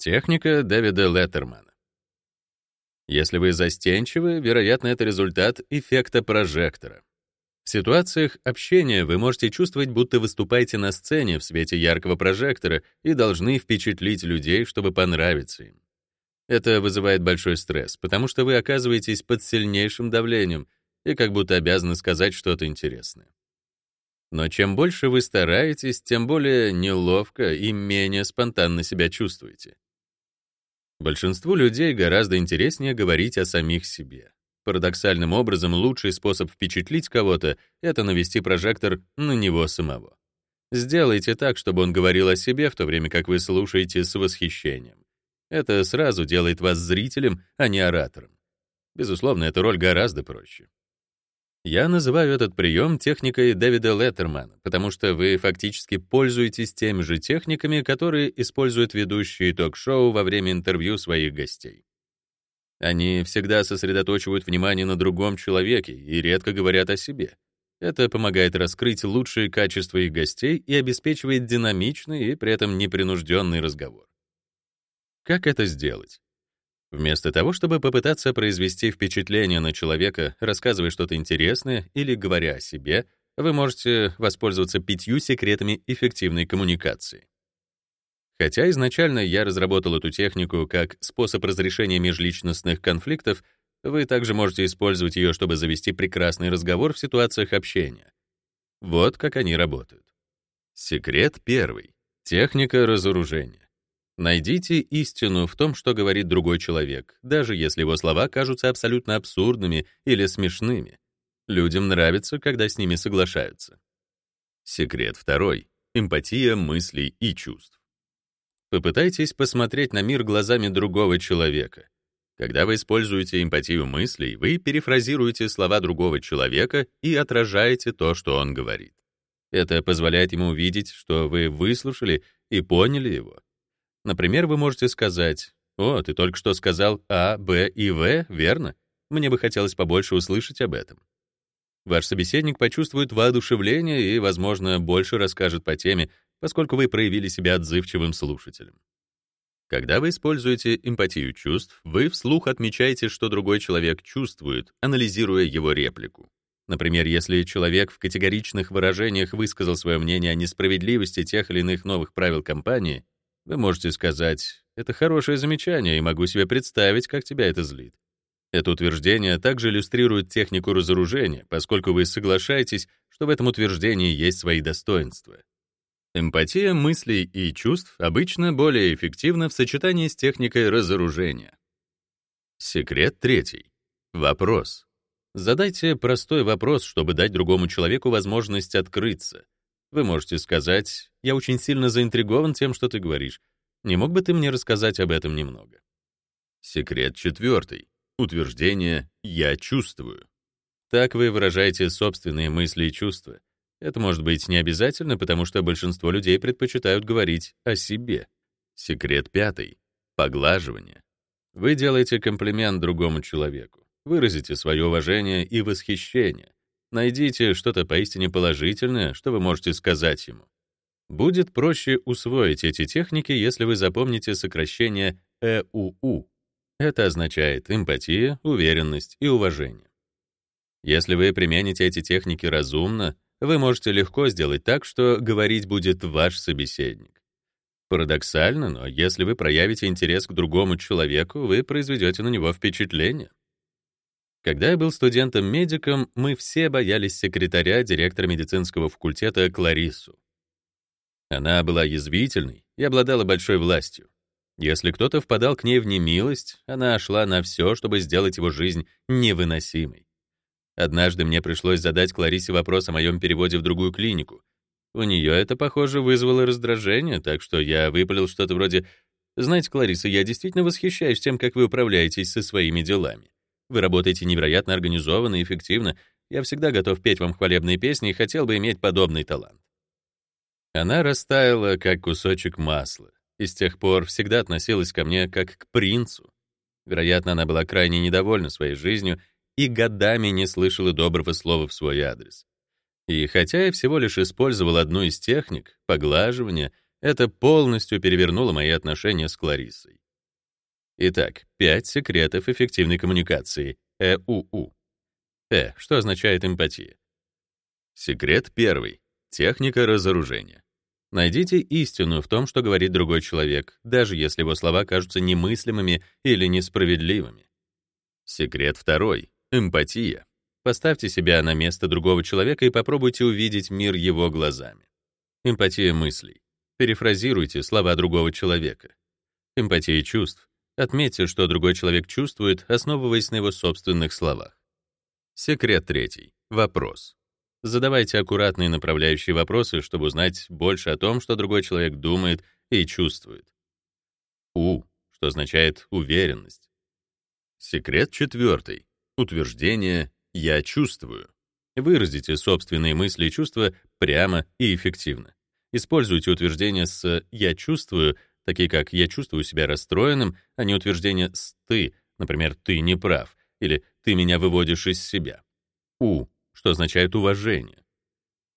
Техника Дэвида Леттермана. Если вы застенчивы, вероятно, это результат эффекта прожектора. В ситуациях общения вы можете чувствовать, будто выступаете на сцене в свете яркого прожектора и должны впечатлить людей, чтобы понравиться им. Это вызывает большой стресс, потому что вы оказываетесь под сильнейшим давлением и как будто обязаны сказать что-то интересное. Но чем больше вы стараетесь, тем более неловко и менее спонтанно себя чувствуете. Большинству людей гораздо интереснее говорить о самих себе. Парадоксальным образом, лучший способ впечатлить кого-то — это навести прожектор на него самого. Сделайте так, чтобы он говорил о себе, в то время как вы слушаете с восхищением. Это сразу делает вас зрителем, а не оратором. Безусловно, эта роль гораздо проще. Я называю этот прием техникой Дэвида Леттермана, потому что вы фактически пользуетесь теми же техниками, которые используют ведущие ток-шоу во время интервью своих гостей. Они всегда сосредоточивают внимание на другом человеке и редко говорят о себе. Это помогает раскрыть лучшие качества их гостей и обеспечивает динамичный и при этом непринужденный разговор. Как это сделать? Вместо того, чтобы попытаться произвести впечатление на человека, рассказывая что-то интересное или говоря о себе, вы можете воспользоваться пятью секретами эффективной коммуникации. Хотя изначально я разработал эту технику как способ разрешения межличностных конфликтов, вы также можете использовать ее, чтобы завести прекрасный разговор в ситуациях общения. Вот как они работают. Секрет первый. Техника разоружения. Найдите истину в том, что говорит другой человек, даже если его слова кажутся абсолютно абсурдными или смешными. Людям нравится, когда с ними соглашаются. Секрет второй. Эмпатия мыслей и чувств. Попытайтесь посмотреть на мир глазами другого человека. Когда вы используете эмпатию мыслей, вы перефразируете слова другого человека и отражаете то, что он говорит. Это позволяет ему увидеть, что вы выслушали и поняли его. Например, вы можете сказать, «О, ты только что сказал А, Б и В, верно? Мне бы хотелось побольше услышать об этом». Ваш собеседник почувствует воодушевление и, возможно, больше расскажет по теме, поскольку вы проявили себя отзывчивым слушателем. Когда вы используете эмпатию чувств, вы вслух отмечаете, что другой человек чувствует, анализируя его реплику. Например, если человек в категоричных выражениях высказал свое мнение о несправедливости тех или иных новых правил компании, вы можете сказать, это хорошее замечание, и могу себе представить, как тебя это злит. Это утверждение также иллюстрирует технику разоружения, поскольку вы соглашаетесь, что в этом утверждении есть свои достоинства. Эмпатия мыслей и чувств обычно более эффективна в сочетании с техникой разоружения. Секрет третий. Вопрос. Задайте простой вопрос, чтобы дать другому человеку возможность открыться, вы можете сказать, «Я очень сильно заинтригован тем, что ты говоришь. Не мог бы ты мне рассказать об этом немного?» Секрет четвертый. Утверждение «я чувствую». Так вы выражаете собственные мысли и чувства. Это может быть не обязательно, потому что большинство людей предпочитают говорить о себе. Секрет пятый. Поглаживание. Вы делаете комплимент другому человеку. Выразите свое уважение и восхищение. Найдите что-то поистине положительное, что вы можете сказать ему. Будет проще усвоить эти техники, если вы запомните сокращение ЭУУ. Это означает эмпатия, уверенность и уважение. Если вы примените эти техники разумно, вы можете легко сделать так, что говорить будет ваш собеседник. Парадоксально, но если вы проявите интерес к другому человеку, вы произведете на него впечатление. Когда я был студентом-медиком, мы все боялись секретаря директора медицинского факультета Клариссу. Она была язвительной и обладала большой властью. Если кто-то впадал к ней в немилость, она шла на все, чтобы сделать его жизнь невыносимой. Однажды мне пришлось задать Кларисе вопрос о моем переводе в другую клинику. У нее это, похоже, вызвало раздражение, так что я выпалил что-то вроде «Знаете, Клариса, я действительно восхищаюсь тем, как вы управляетесь со своими делами. Вы работаете невероятно организованно и эффективно. Я всегда готов петь вам хвалебные песни и хотел бы иметь подобный талант». Она растаяла, как кусочек масла, и с тех пор всегда относилась ко мне как к принцу. Вероятно, она была крайне недовольна своей жизнью и годами не слышала доброго слова в свой адрес. И хотя я всего лишь использовал одну из техник, поглаживания, это полностью перевернуло мои отношения с Клариссой. Итак, пять секретов эффективной коммуникации, ЭУУ. Э, что означает эмпатия? Секрет первый. Техника разоружения. Найдите истину в том, что говорит другой человек, даже если его слова кажутся немыслимыми или несправедливыми. Секрет второй — эмпатия. Поставьте себя на место другого человека и попробуйте увидеть мир его глазами. Эмпатия мыслей. Перефразируйте слова другого человека. Эмпатия чувств. Отметьте, что другой человек чувствует, основываясь на его собственных словах. Секрет третий. Вопрос. Задавайте аккуратные направляющие вопросы, чтобы узнать больше о том, что другой человек думает и чувствует. У, что означает уверенность. Секрет четвертый. Утверждение «я чувствую». Выразите собственные мысли и чувства прямо и эффективно. Используйте утверждения с «я чувствую», такие как «я чувствую себя расстроенным», а не утверждения с «ты», например, «ты не прав» или «ты меня выводишь из себя». У что означает уважение.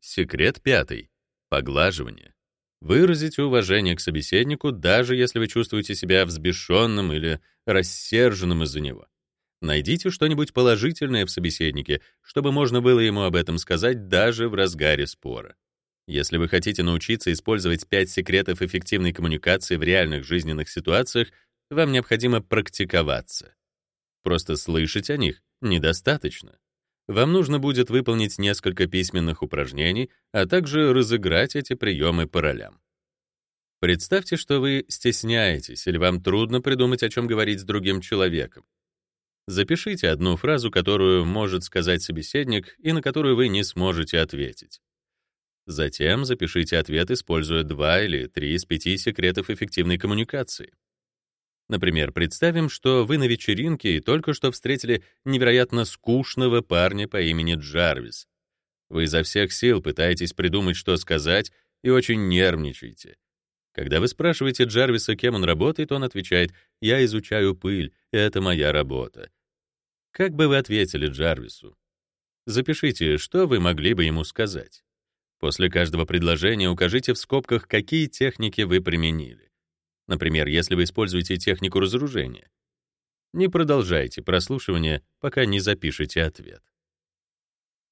Секрет пятый. Поглаживание. Выразите уважение к собеседнику, даже если вы чувствуете себя взбешенным или рассерженным из-за него. Найдите что-нибудь положительное в собеседнике, чтобы можно было ему об этом сказать даже в разгаре спора. Если вы хотите научиться использовать пять секретов эффективной коммуникации в реальных жизненных ситуациях, вам необходимо практиковаться. Просто слышать о них недостаточно. Вам нужно будет выполнить несколько письменных упражнений, а также разыграть эти приемы по ролям. Представьте, что вы стесняетесь или вам трудно придумать, о чем говорить с другим человеком. Запишите одну фразу, которую может сказать собеседник и на которую вы не сможете ответить. Затем запишите ответ, используя два или три из пяти секретов эффективной коммуникации. Например, представим, что вы на вечеринке и только что встретили невероятно скучного парня по имени Джарвис. Вы изо всех сил пытаетесь придумать, что сказать, и очень нервничаете. Когда вы спрашиваете Джарвиса, кем он работает, он отвечает «Я изучаю пыль, это моя работа». Как бы вы ответили Джарвису? Запишите, что вы могли бы ему сказать. После каждого предложения укажите в скобках, какие техники вы применили. Например, если вы используете технику разоружения. Не продолжайте прослушивание, пока не запишете ответ.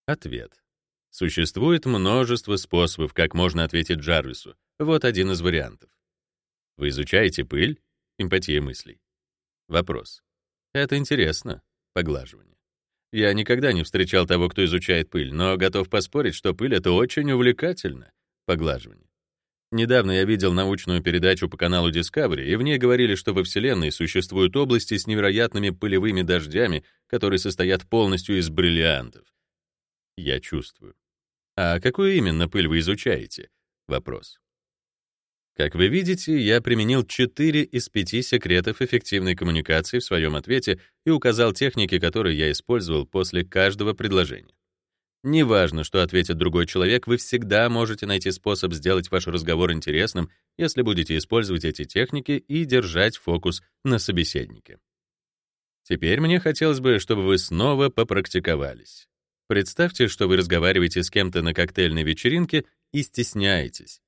Ответ. Существует множество способов, как можно ответить Джарвису. Вот один из вариантов. Вы изучаете пыль? Эмпатия мыслей. Вопрос. Это интересно. Поглаживание. Я никогда не встречал того, кто изучает пыль, но готов поспорить, что пыль — это очень увлекательно. Поглаживание. Недавно я видел научную передачу по каналу Discovery, и в ней говорили, что во Вселенной существуют области с невероятными пылевыми дождями, которые состоят полностью из бриллиантов. Я чувствую. А какую именно пыль вы изучаете? Вопрос. Как вы видите, я применил 4 из 5 секретов эффективной коммуникации в своем ответе и указал техники, которые я использовал после каждого предложения. Неважно, что ответит другой человек, вы всегда можете найти способ сделать ваш разговор интересным, если будете использовать эти техники и держать фокус на собеседнике. Теперь мне хотелось бы, чтобы вы снова попрактиковались. Представьте, что вы разговариваете с кем-то на коктейльной вечеринке и стесняетесь.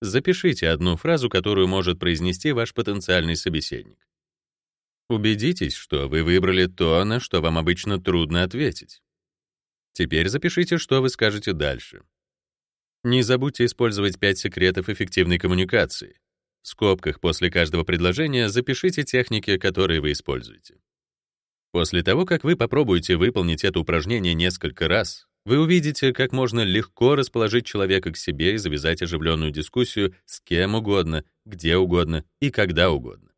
Запишите одну фразу, которую может произнести ваш потенциальный собеседник. Убедитесь, что вы выбрали то, на что вам обычно трудно ответить. Теперь запишите, что вы скажете дальше. Не забудьте использовать пять секретов эффективной коммуникации. В скобках после каждого предложения запишите техники, которые вы используете. После того, как вы попробуете выполнить это упражнение несколько раз, вы увидите, как можно легко расположить человека к себе и завязать оживленную дискуссию с кем угодно, где угодно и когда угодно.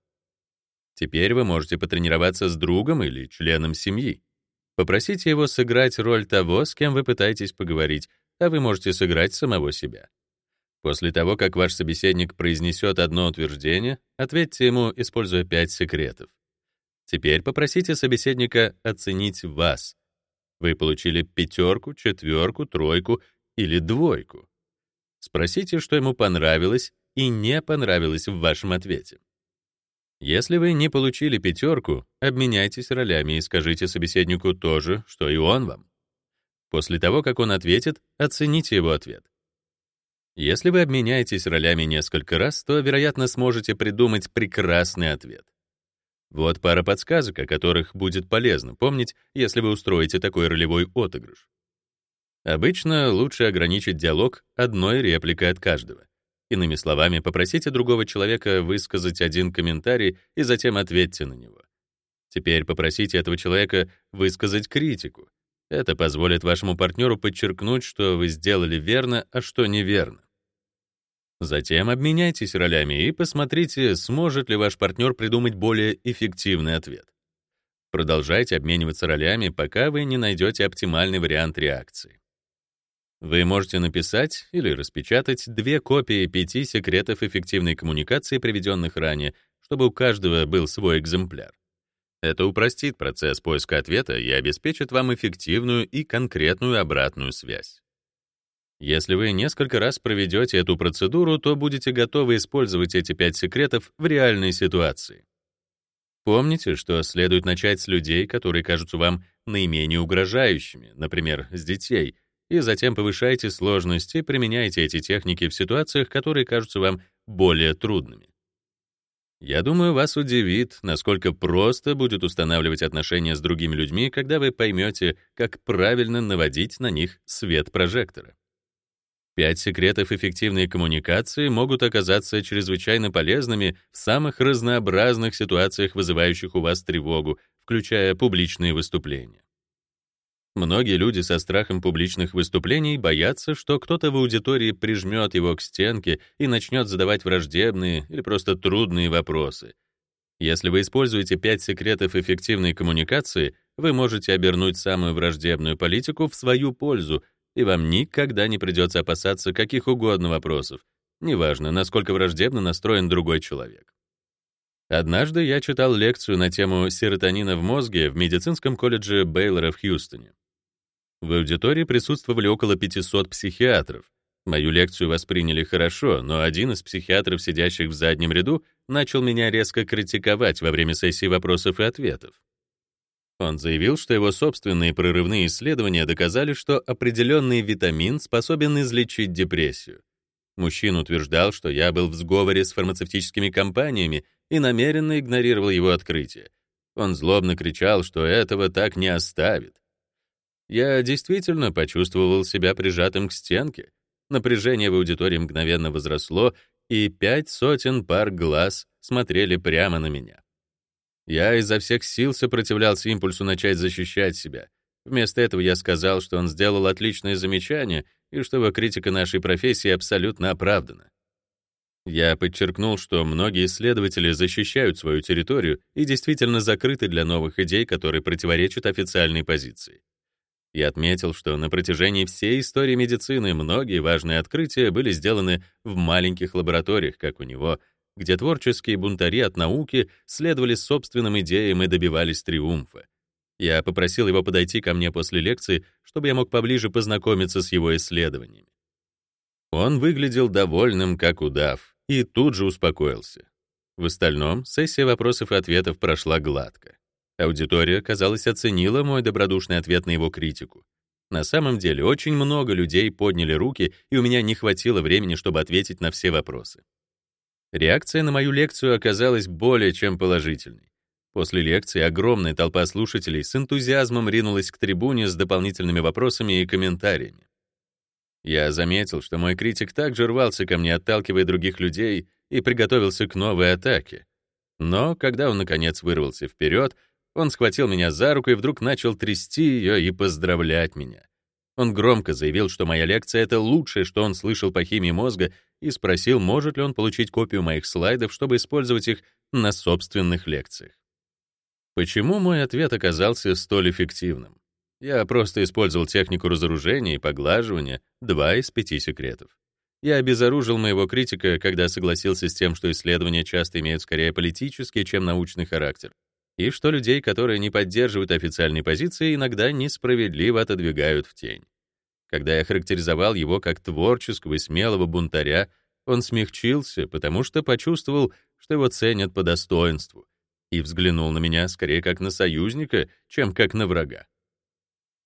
Теперь вы можете потренироваться с другом или членом семьи. Попросите его сыграть роль того, с кем вы пытаетесь поговорить, а вы можете сыграть самого себя. После того, как ваш собеседник произнесет одно утверждение, ответьте ему, используя пять секретов. Теперь попросите собеседника оценить вас. Вы получили пятерку, четверку, тройку или двойку. Спросите, что ему понравилось и не понравилось в вашем ответе. Если вы не получили пятерку, обменяйтесь ролями и скажите собеседнику то же, что и он вам. После того, как он ответит, оцените его ответ. Если вы обменяетесь ролями несколько раз, то, вероятно, сможете придумать прекрасный ответ. Вот пара подсказок, о которых будет полезно помнить, если вы устроите такой ролевой отыгрыш. Обычно лучше ограничить диалог одной репликой от каждого. Иными словами, попросите другого человека высказать один комментарий и затем ответьте на него. Теперь попросите этого человека высказать критику. Это позволит вашему партнеру подчеркнуть, что вы сделали верно, а что неверно. Затем обменяйтесь ролями и посмотрите, сможет ли ваш партнер придумать более эффективный ответ. Продолжайте обмениваться ролями, пока вы не найдете оптимальный вариант реакции. Вы можете написать или распечатать две копии пяти секретов эффективной коммуникации, приведенных ранее, чтобы у каждого был свой экземпляр. Это упростит процесс поиска ответа и обеспечит вам эффективную и конкретную обратную связь. Если вы несколько раз проведете эту процедуру, то будете готовы использовать эти пять секретов в реальной ситуации. Помните, что следует начать с людей, которые кажутся вам наименее угрожающими, например, с детей, и затем повышайте сложность и применяйте эти техники в ситуациях, которые кажутся вам более трудными. Я думаю, вас удивит, насколько просто будет устанавливать отношения с другими людьми, когда вы поймете, как правильно наводить на них свет прожектора. Пять секретов эффективной коммуникации могут оказаться чрезвычайно полезными в самых разнообразных ситуациях, вызывающих у вас тревогу, включая публичные выступления. Многие люди со страхом публичных выступлений боятся, что кто-то в аудитории прижмет его к стенке и начнет задавать враждебные или просто трудные вопросы. Если вы используете пять секретов эффективной коммуникации, вы можете обернуть самую враждебную политику в свою пользу, и вам никогда не придется опасаться каких угодно вопросов, неважно, насколько враждебно настроен другой человек. Однажды я читал лекцию на тему серотонина в мозге в медицинском колледже Бейлора в Хьюстоне. В аудитории присутствовали около 500 психиатров. Мою лекцию восприняли хорошо, но один из психиатров, сидящих в заднем ряду, начал меня резко критиковать во время сессии вопросов и ответов. Он заявил, что его собственные прорывные исследования доказали, что определенный витамин способен излечить депрессию. Мужчина утверждал, что я был в сговоре с фармацевтическими компаниями и намеренно игнорировал его открытие. Он злобно кричал, что этого так не оставит. Я действительно почувствовал себя прижатым к стенке. Напряжение в аудитории мгновенно возросло, и пять сотен пар глаз смотрели прямо на меня. Я изо всех сил сопротивлялся импульсу начать защищать себя. Вместо этого я сказал, что он сделал отличное замечание и что его критика нашей профессии абсолютно оправдана. Я подчеркнул, что многие исследователи защищают свою территорию и действительно закрыты для новых идей, которые противоречат официальной позиции. Я отметил, что на протяжении всей истории медицины многие важные открытия были сделаны в маленьких лабораториях, как у него, где творческие бунтари от науки следовали собственным идеям и добивались триумфа. Я попросил его подойти ко мне после лекции, чтобы я мог поближе познакомиться с его исследованиями. Он выглядел довольным, как удав, и тут же успокоился. В остальном сессия вопросов и ответов прошла гладко. Аудитория, казалось, оценила мой добродушный ответ на его критику. На самом деле, очень много людей подняли руки, и у меня не хватило времени, чтобы ответить на все вопросы. Реакция на мою лекцию оказалась более чем положительной. После лекции огромная толпа слушателей с энтузиазмом ринулась к трибуне с дополнительными вопросами и комментариями. Я заметил, что мой критик также рвался ко мне, отталкивая других людей, и приготовился к новой атаке. Но когда он, наконец, вырвался вперед, он схватил меня за руку и вдруг начал трясти ее и поздравлять меня. Он громко заявил, что моя лекция — это лучшее, что он слышал по химии мозга, и спросил, может ли он получить копию моих слайдов, чтобы использовать их на собственных лекциях. Почему мой ответ оказался столь эффективным? Я просто использовал технику разоружения и поглаживания, два из пяти секретов. Я обезоружил моего критика, когда согласился с тем, что исследования часто имеют скорее политический, чем научный характер, и что людей, которые не поддерживают официальной позиции, иногда несправедливо отодвигают в тень. Когда я характеризовал его как творческого и смелого бунтаря, он смягчился, потому что почувствовал, что его ценят по достоинству, и взглянул на меня скорее как на союзника, чем как на врага.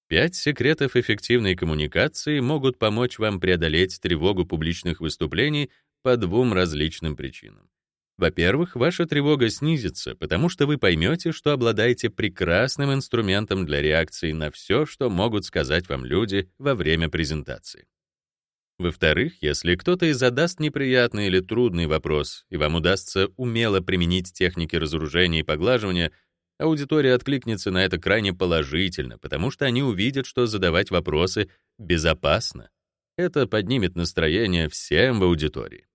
Пять секретов эффективной коммуникации могут помочь вам преодолеть тревогу публичных выступлений по двум различным причинам. Во-первых, ваша тревога снизится, потому что вы поймете, что обладаете прекрасным инструментом для реакции на все, что могут сказать вам люди во время презентации. Во-вторых, если кто-то и задаст неприятный или трудный вопрос, и вам удастся умело применить техники разоружения и поглаживания, аудитория откликнется на это крайне положительно, потому что они увидят, что задавать вопросы безопасно. Это поднимет настроение всем в аудитории.